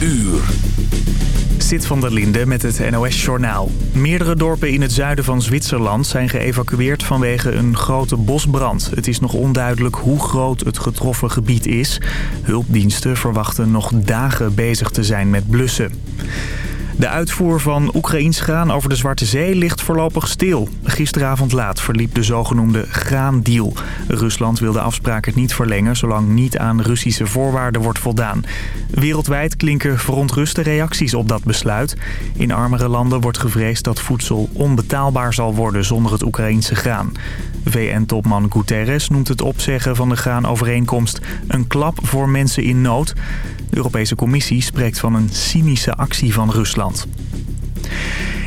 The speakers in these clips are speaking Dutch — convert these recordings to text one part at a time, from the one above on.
uur. Zit van der Linde met het NOS-journaal. Meerdere dorpen in het zuiden van Zwitserland zijn geëvacueerd vanwege een grote bosbrand. Het is nog onduidelijk hoe groot het getroffen gebied is. Hulpdiensten verwachten nog dagen bezig te zijn met blussen. De uitvoer van Oekraïns graan over de Zwarte Zee ligt voorlopig stil. Gisteravond laat verliep de zogenoemde graandeal. Rusland wil de afspraken niet verlengen zolang niet aan Russische voorwaarden wordt voldaan. Wereldwijd klinken verontruste reacties op dat besluit. In armere landen wordt gevreesd dat voedsel onbetaalbaar zal worden zonder het Oekraïnse graan. VN-topman Guterres noemt het opzeggen van de graanovereenkomst een klap voor mensen in nood. De Europese Commissie spreekt van een cynische actie van Rusland.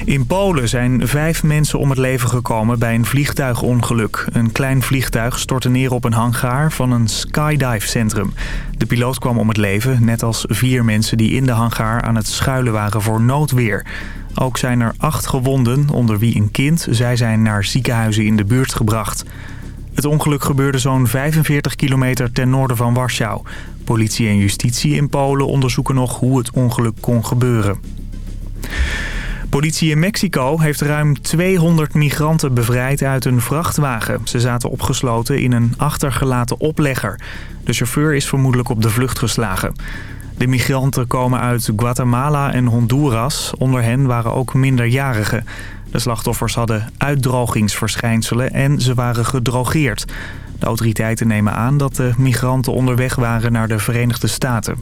In Polen zijn vijf mensen om het leven gekomen bij een vliegtuigongeluk. Een klein vliegtuig stortte neer op een hangaar van een skydive-centrum. De piloot kwam om het leven, net als vier mensen die in de hangaar aan het schuilen waren voor noodweer. Ook zijn er acht gewonden, onder wie een kind. Zij zijn naar ziekenhuizen in de buurt gebracht. Het ongeluk gebeurde zo'n 45 kilometer ten noorden van Warschau. Politie en justitie in Polen onderzoeken nog hoe het ongeluk kon gebeuren. Politie in Mexico heeft ruim 200 migranten bevrijd uit een vrachtwagen. Ze zaten opgesloten in een achtergelaten oplegger. De chauffeur is vermoedelijk op de vlucht geslagen. De migranten komen uit Guatemala en Honduras. Onder hen waren ook minderjarigen. De slachtoffers hadden uitdrogingsverschijnselen en ze waren gedrogeerd. De autoriteiten nemen aan dat de migranten onderweg waren naar de Verenigde Staten.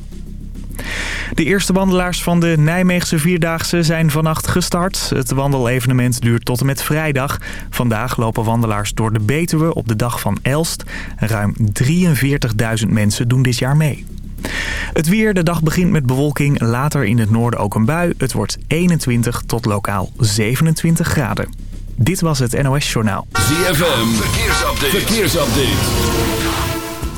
De eerste wandelaars van de Nijmeegse Vierdaagse zijn vannacht gestart. Het wandelevenement duurt tot en met vrijdag. Vandaag lopen wandelaars door de Betuwe op de dag van Elst. Ruim 43.000 mensen doen dit jaar mee. Het weer, de dag begint met bewolking, later in het noorden ook een bui. Het wordt 21 tot lokaal 27 graden. Dit was het NOS Journaal. ZFM, verkeersupdate. verkeersupdate.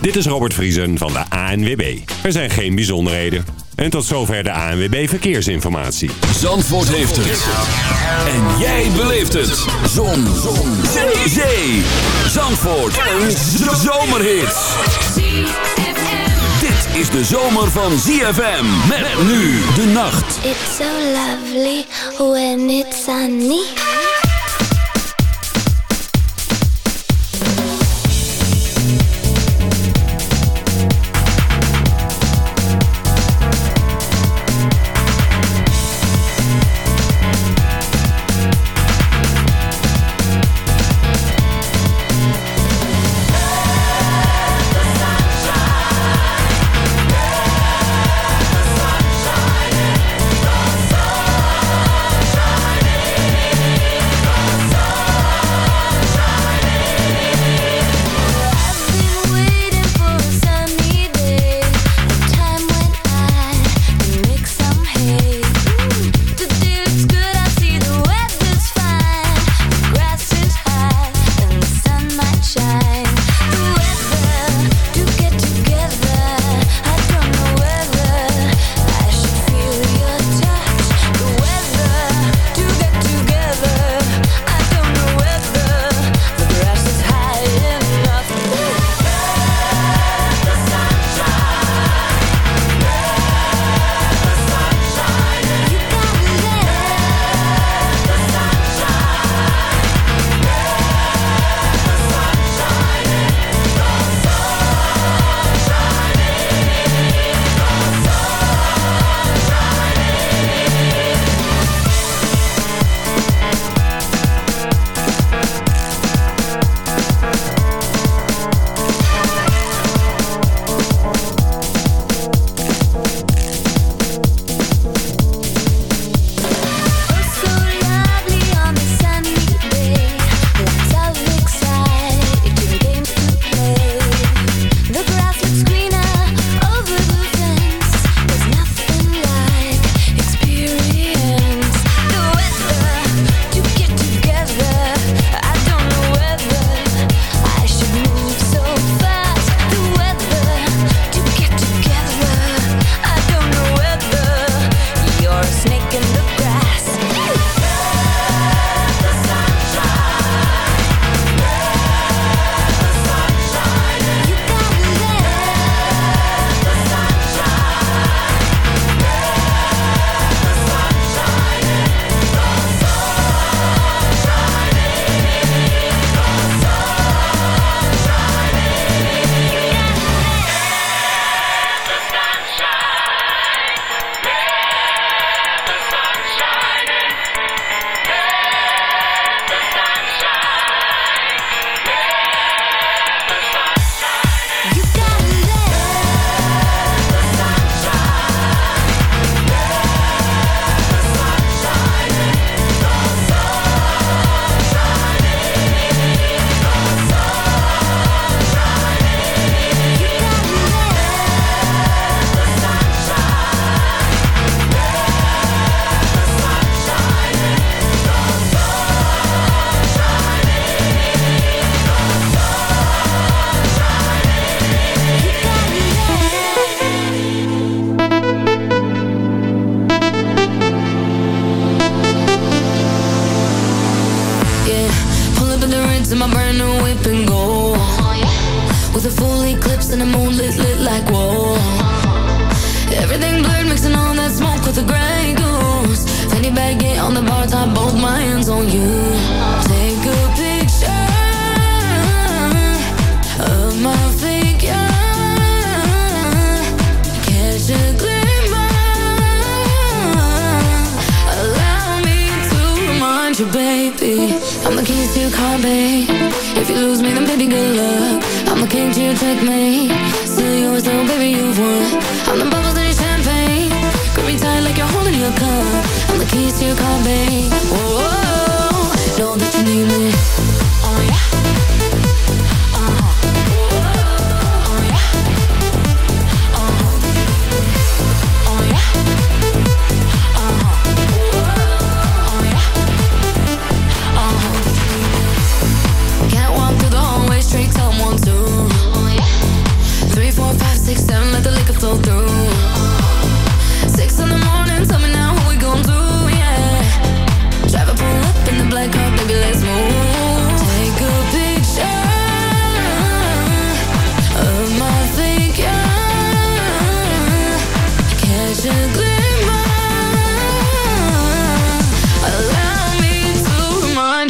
Dit is Robert Vriesen van de ANWB. Er zijn geen bijzonderheden. En tot zover de ANWB Verkeersinformatie. Zandvoort heeft het. En jij beleeft het. Zon. Zon. Zee. Zee. Zandvoort. Een zomerhit. Is de zomer van ZFM. Met nu de nacht. It's so lovely when it's sunny.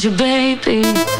you, baby.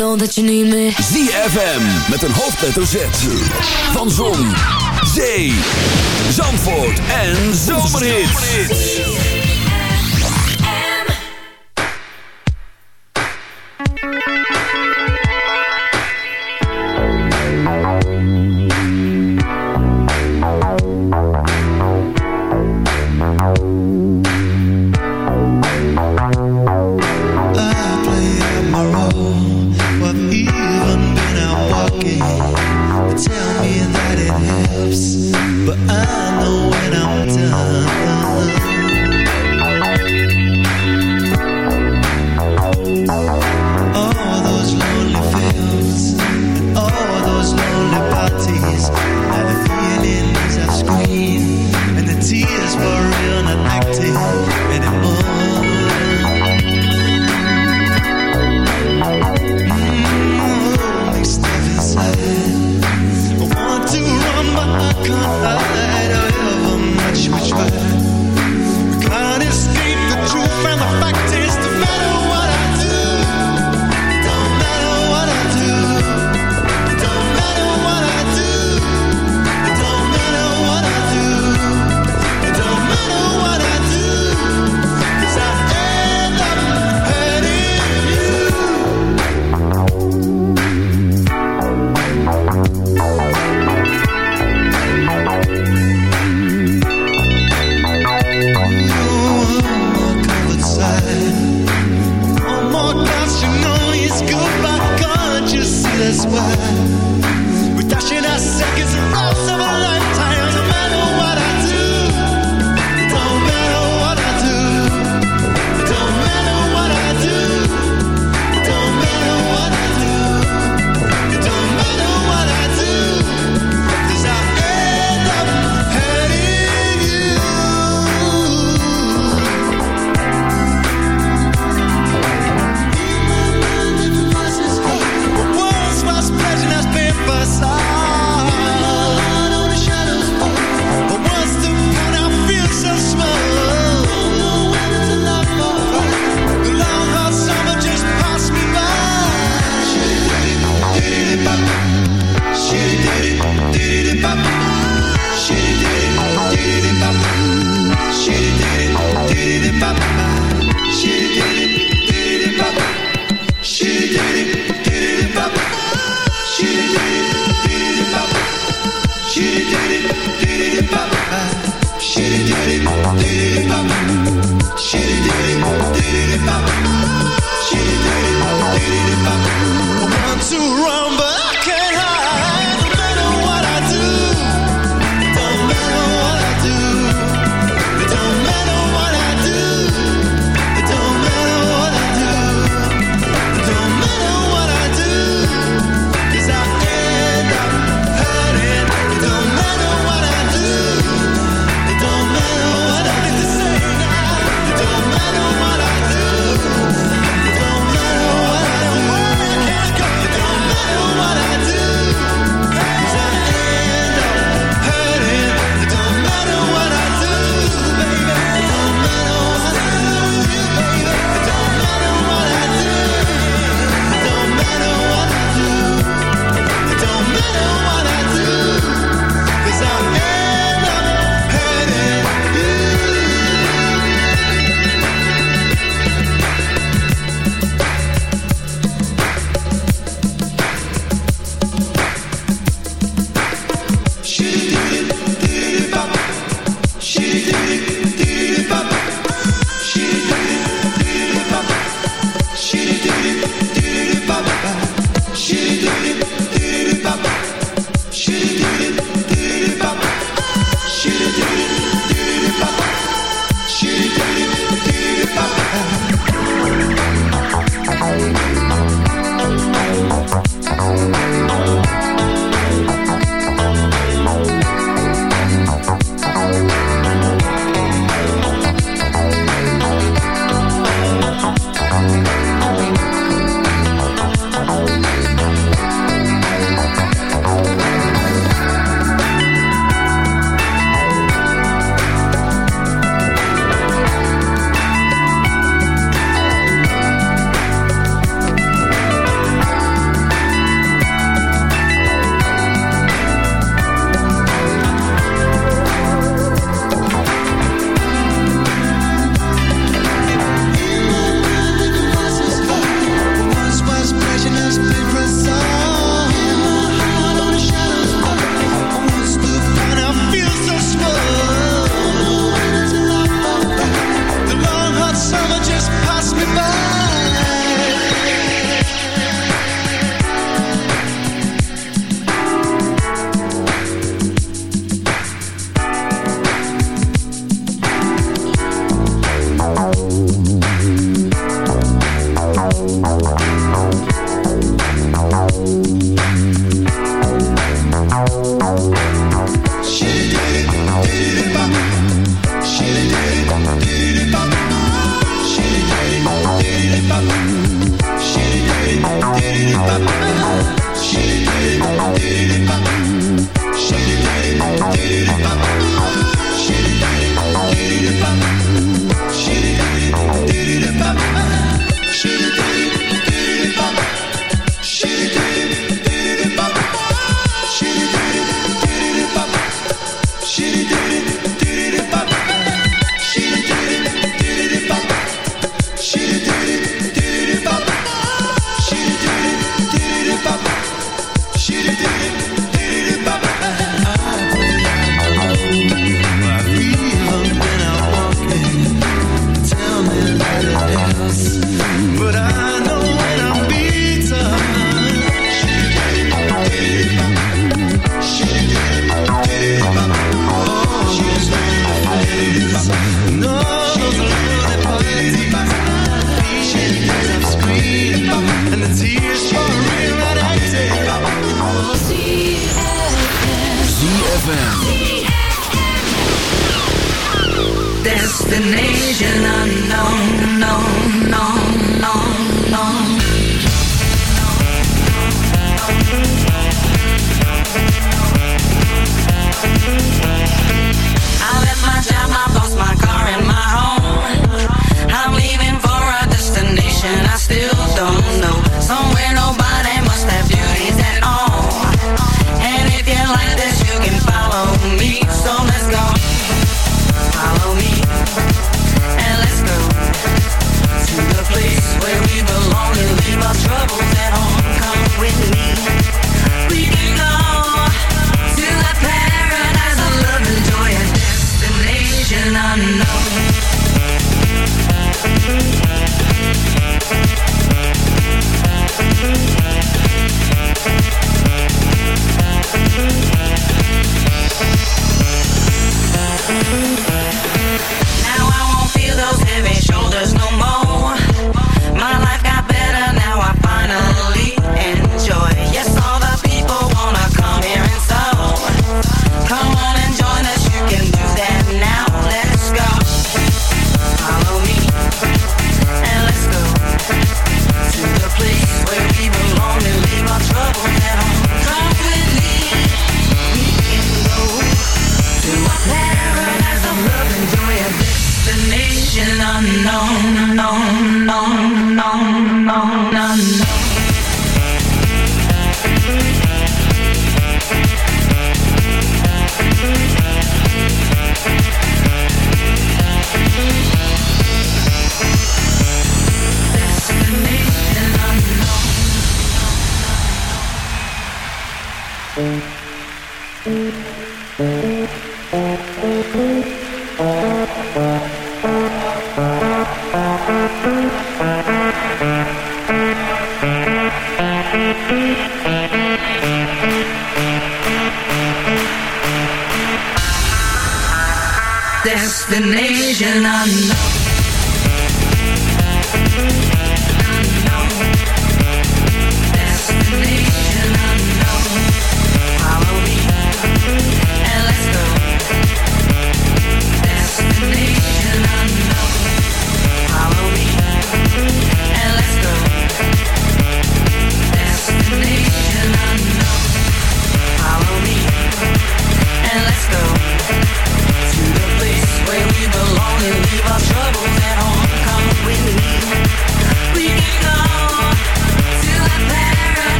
know that you need me. ZFM met een hoofdletter Z. Van Zon, Zee, Zandvoort en zomerhit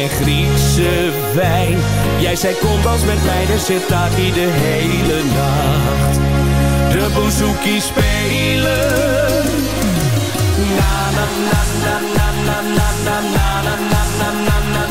en Griekse wijn. Jij zei kom als met mij, de zit daar de hele nacht. De bouzouki spelen. Na na na na na na na na na na na na na.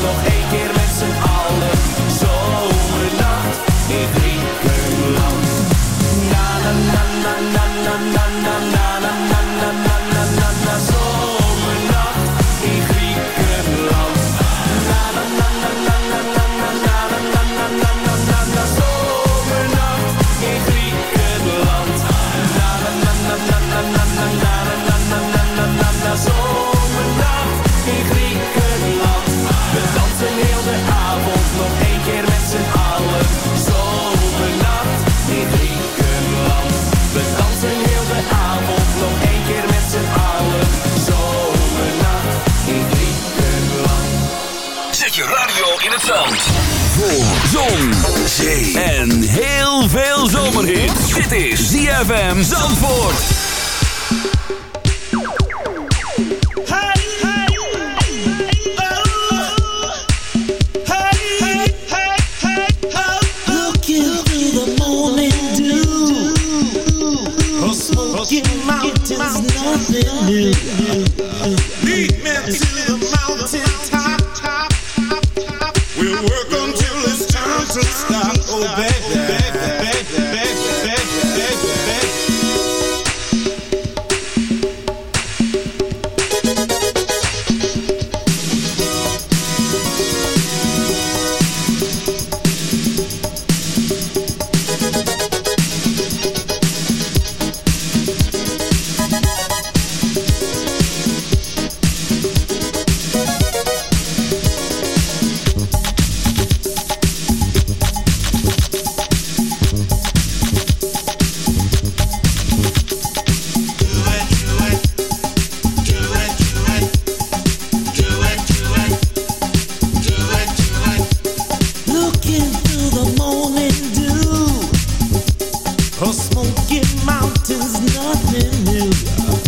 nog één keer mountains, nothing new.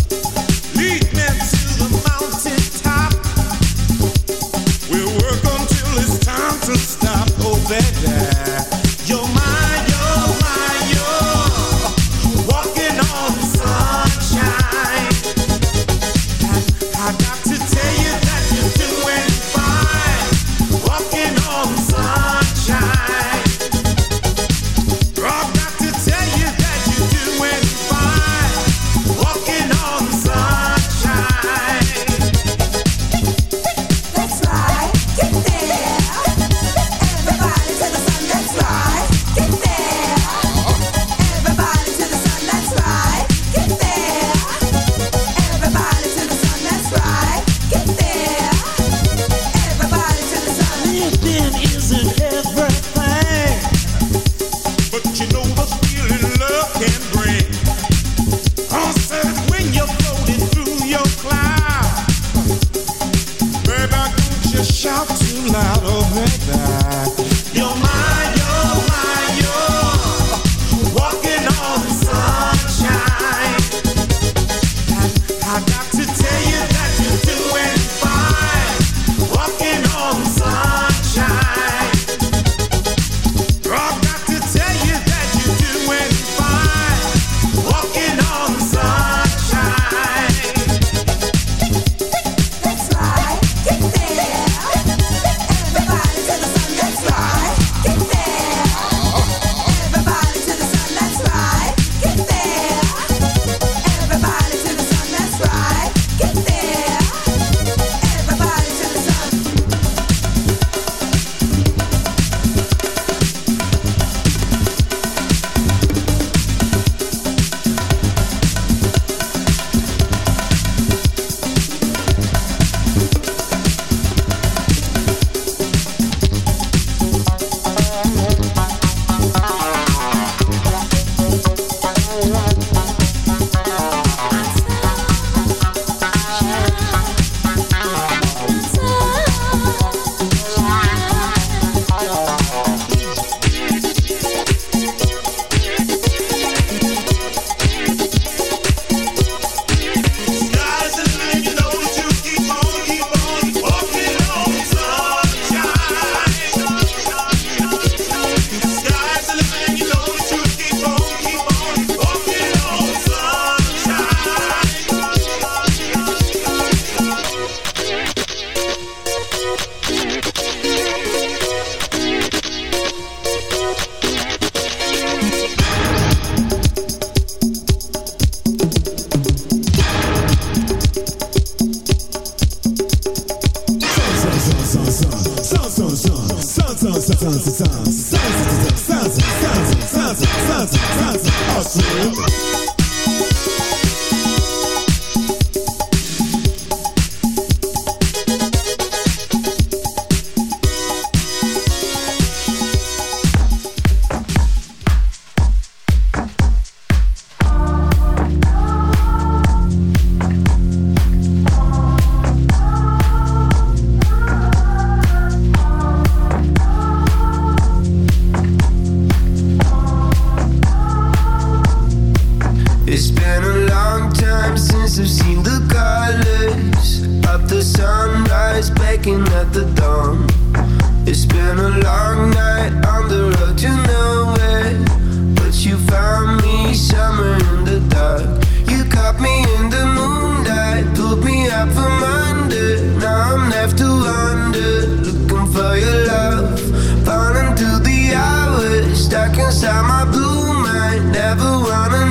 It's been a long time since I've seen the colors of the sunrise breaking at the dawn. It's been a long night on the road to nowhere, but you found me somewhere in the dark. You caught me in the moonlight, pulled me up from under. Now I'm left to wonder, looking for your love, falling through the hours, stuck inside my blue mind. Never wanna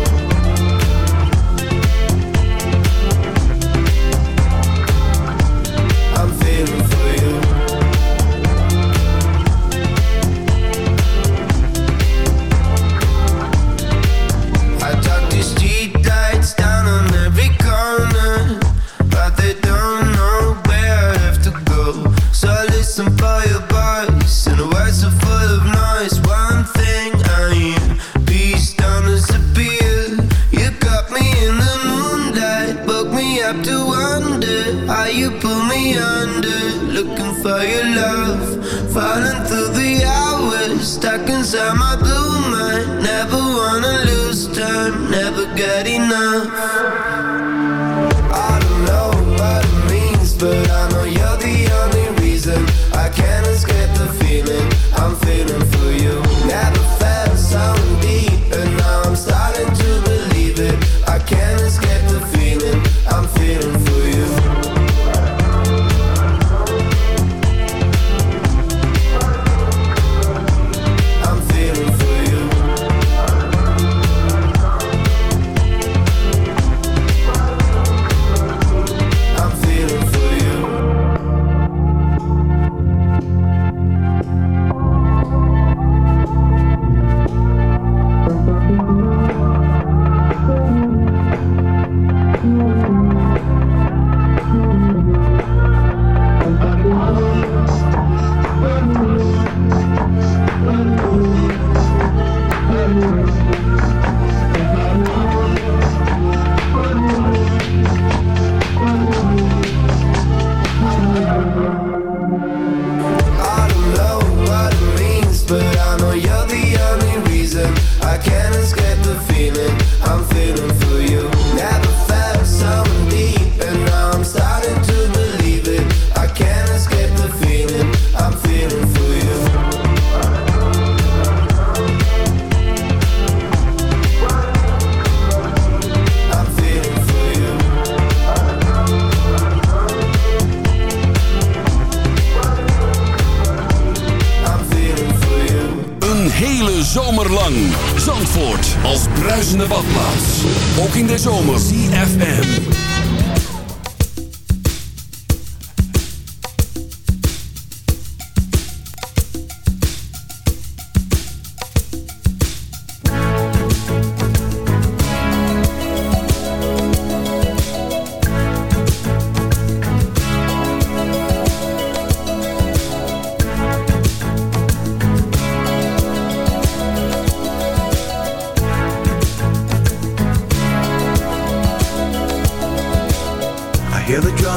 Stuck inside my blue mind. Never wanna lose time, never get enough. I don't know what it means, but I know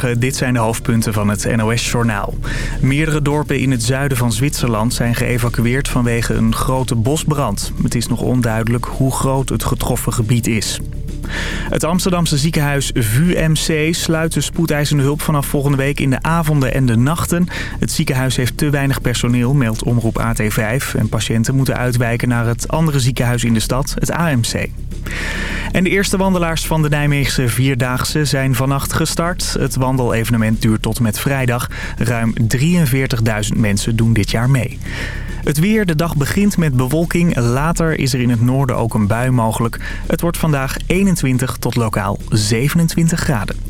Dit zijn de hoofdpunten van het NOS-journaal. Meerdere dorpen in het zuiden van Zwitserland zijn geëvacueerd vanwege een grote bosbrand. Het is nog onduidelijk hoe groot het getroffen gebied is. Het Amsterdamse ziekenhuis VUMC sluit de spoedeisende hulp vanaf volgende week in de avonden en de nachten. Het ziekenhuis heeft te weinig personeel, meldt omroep AT5. En patiënten moeten uitwijken naar het andere ziekenhuis in de stad, het AMC. En de eerste wandelaars van de Nijmeegse Vierdaagse zijn vannacht gestart. Het wandelevenement duurt tot met vrijdag. Ruim 43.000 mensen doen dit jaar mee. Het weer, de dag begint met bewolking. Later is er in het noorden ook een bui mogelijk. Het wordt vandaag 21 tot lokaal 27 graden.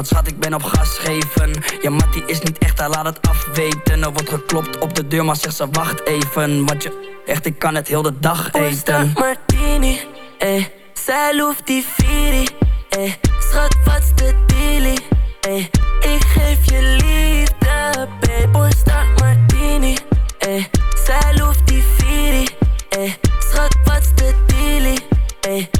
Want schat, ik ben op gas geven Ja, Mattie is niet echt, hij laat het afweten Er wordt geklopt op de deur, maar zegt ze wacht even Want je, echt, ik kan het heel de dag eten Martini, eh. Zij loeft die Firi, eh. Schat, wat's de dealie, eh. Ik geef je liefde, babe. Posta Martini, eh. Zij loeft die Firi, eh. Schat, wat's de dealie, eh.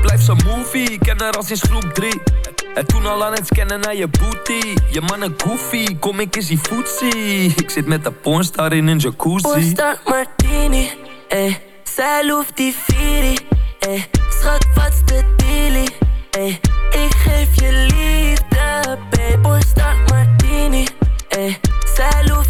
Blijf zo'n movie, ken haar al sinds groep 3. En toen al aan het scannen naar je booty. Je mannen goofy, kom ik eens die footsie. Ik zit met de pornstar in een jacuzzi. Posta Martini, eh. Zij loeft die Firi, eh. Schat, wat's de dealie, eh. Ik geef je liefde, babe. Posta Martini, eh. Zij loeft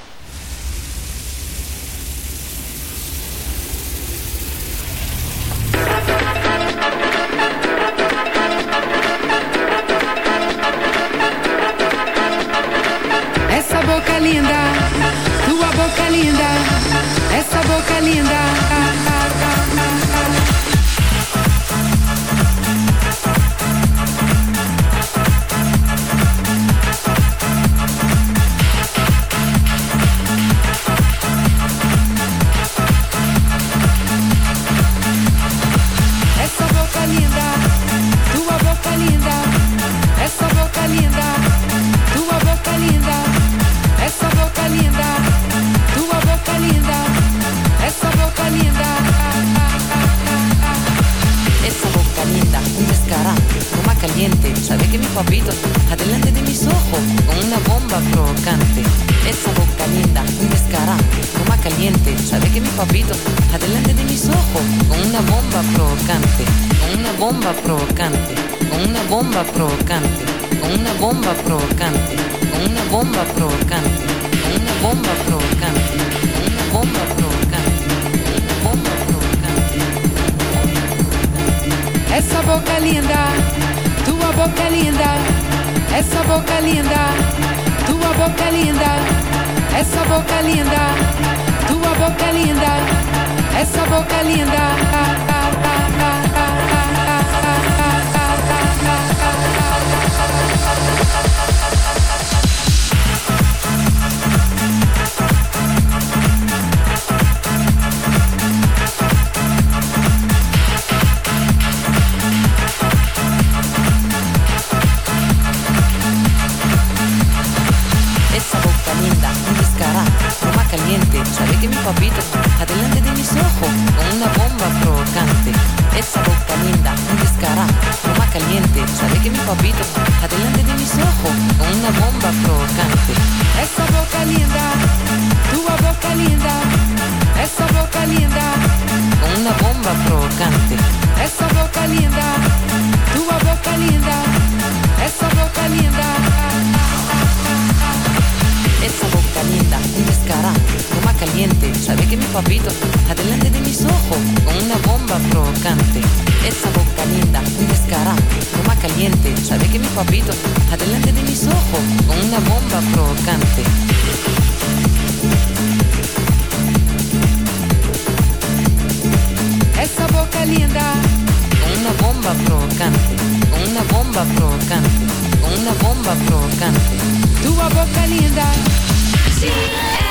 boca linda, essa boca é linda. papito, adelante de mis ojos, con una bomba provocante. Esa boca linda, un descará, broma caliente. Sabe que mi papito, adelante de mis ojos, con una bomba provocante. Esa boca linda, tu boca linda, esa boca linda, con una bomba provocante. Esa boca linda, tu boca linda, esa boca linda. Esa boca linda, un descará caliente. Sabe que mi papito adelante de mis ojos con una bomba provocante. Esa boca linda, un descarado, toma caliente. Sabe que mi papito adelante de mis ojos con una bomba provocante. Esa boca linda, con una bomba provocante, con una bomba provocante, con una bomba provocante. Tu boca linda. Sí.